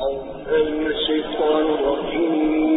الشيطان الرجيم.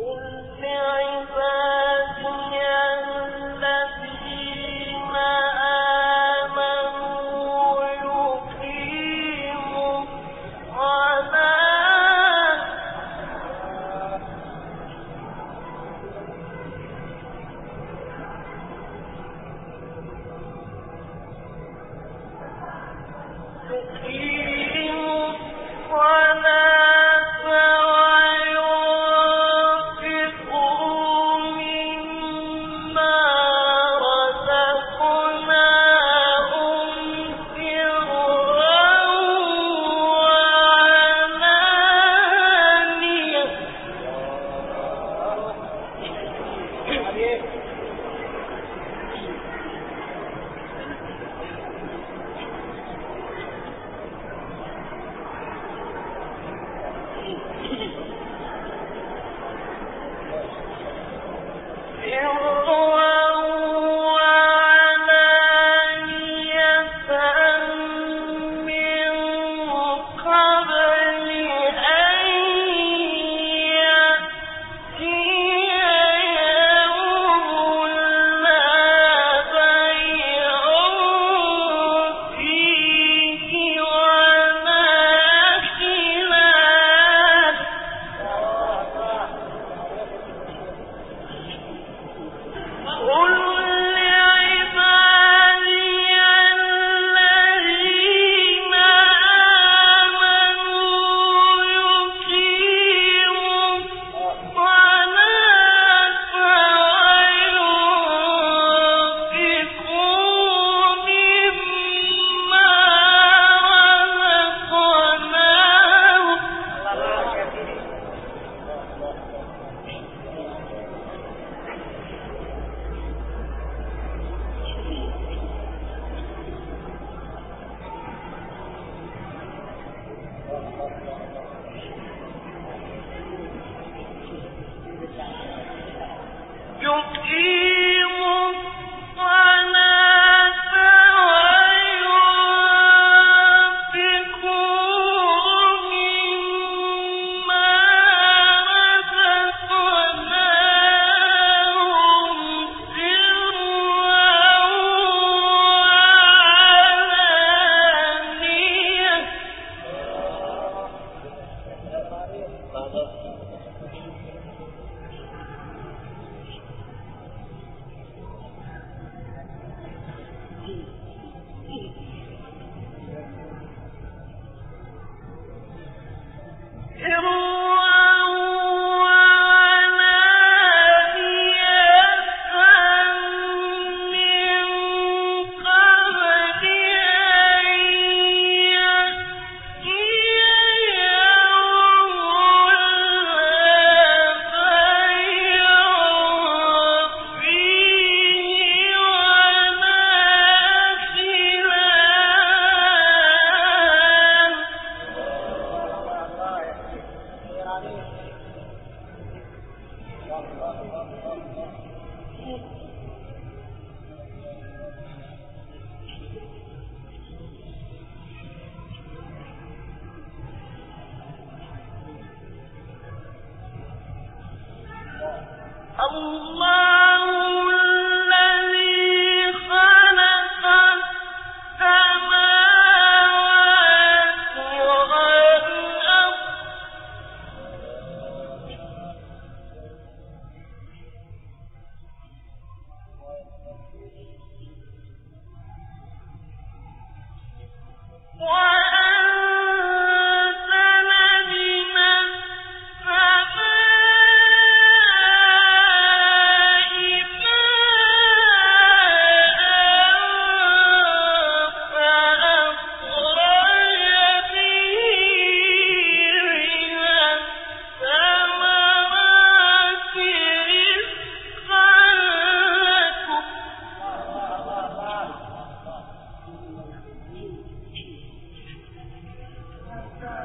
قل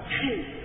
去。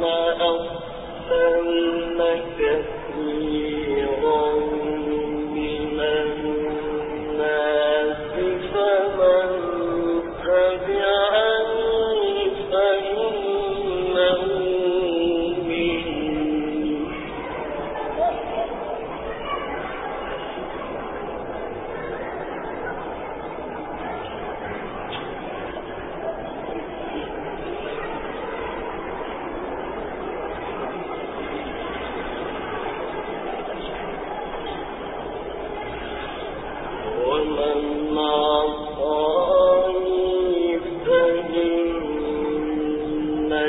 وما يخفى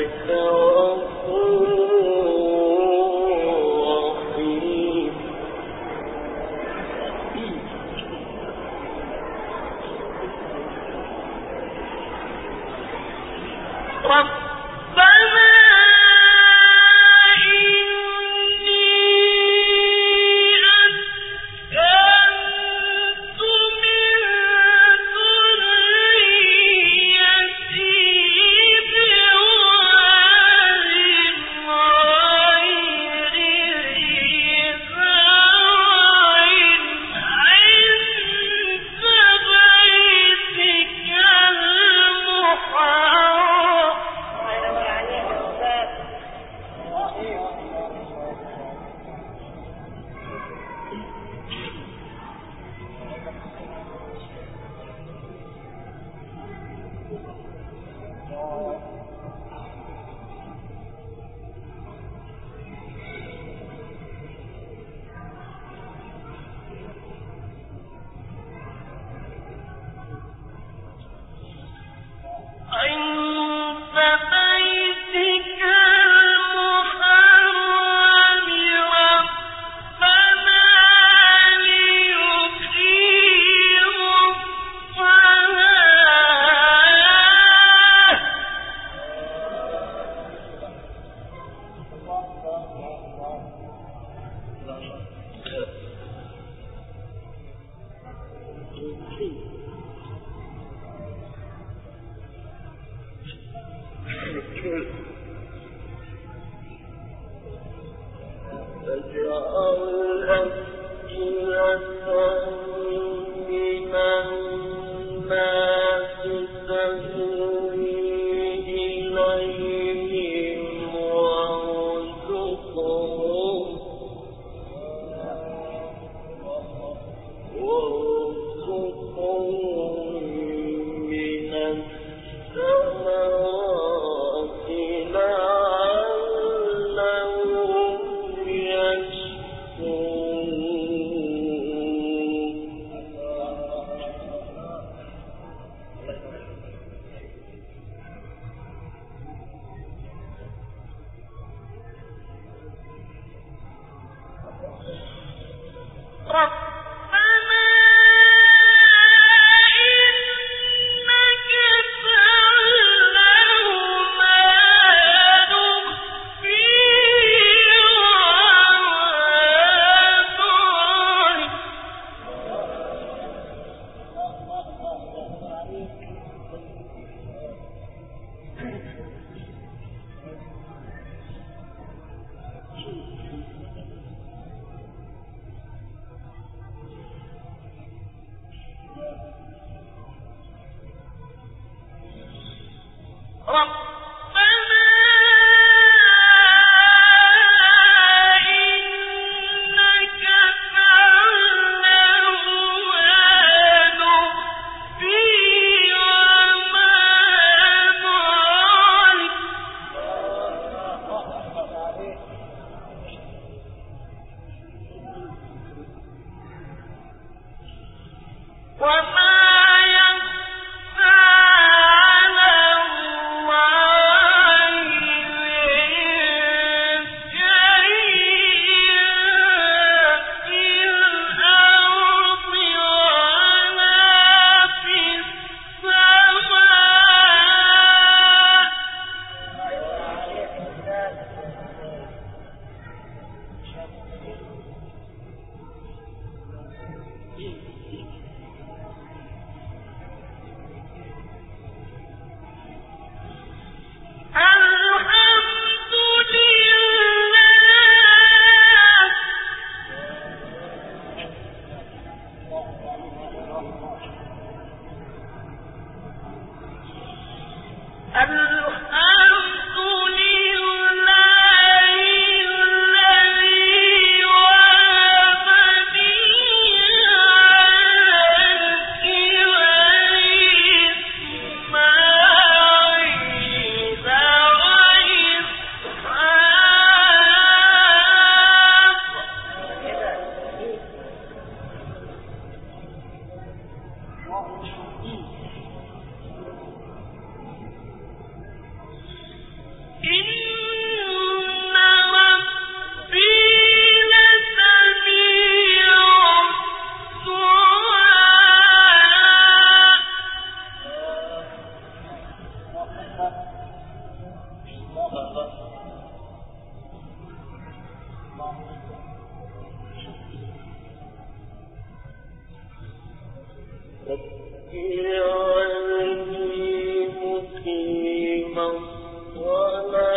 على up ولا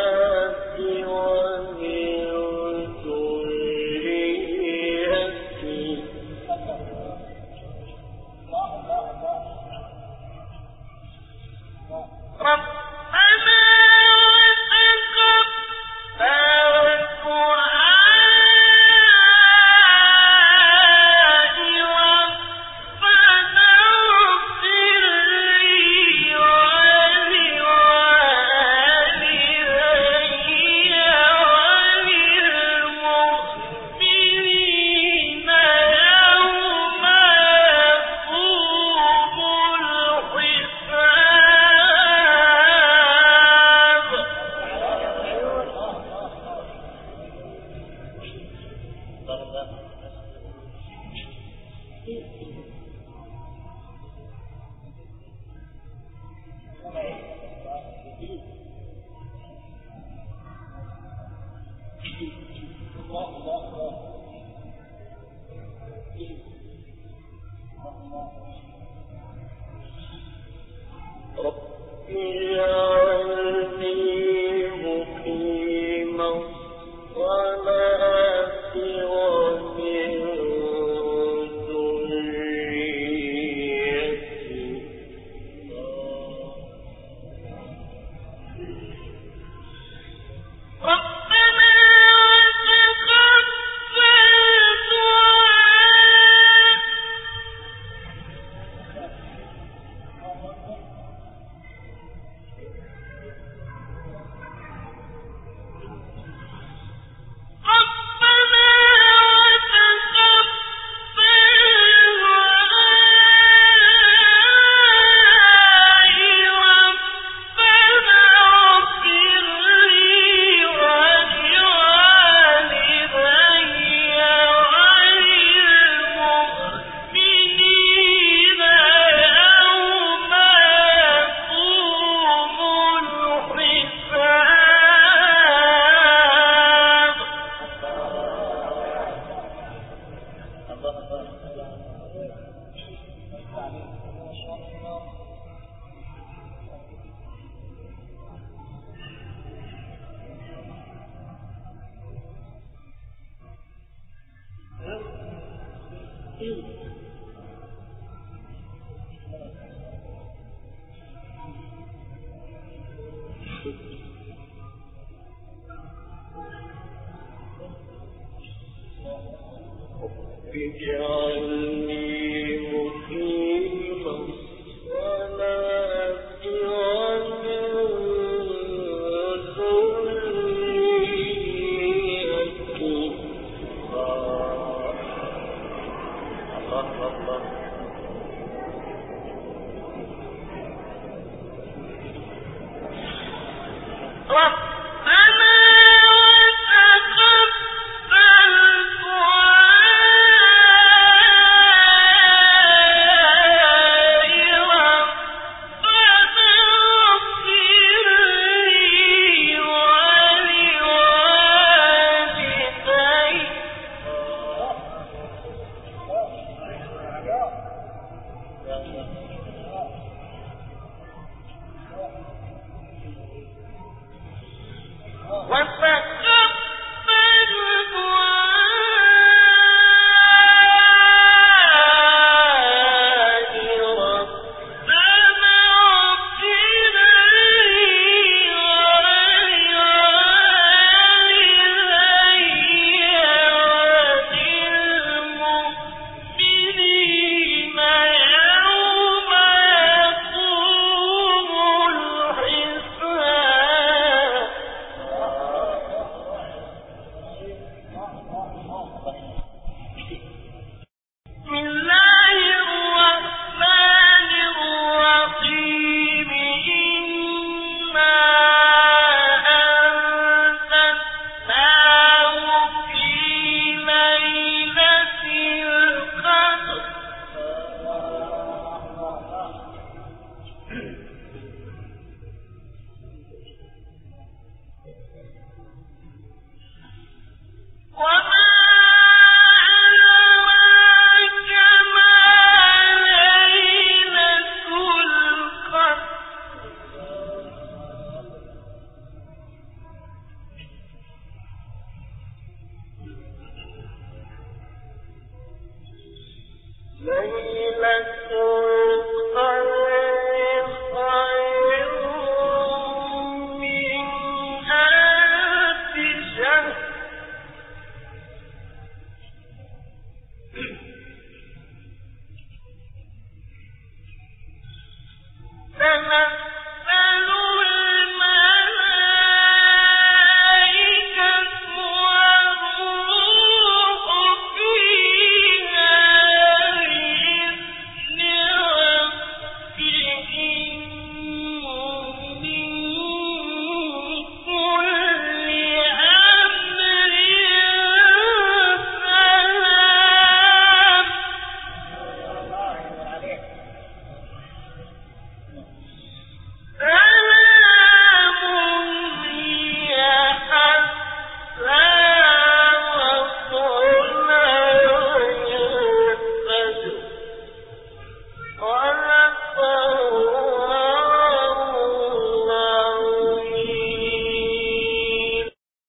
بجاه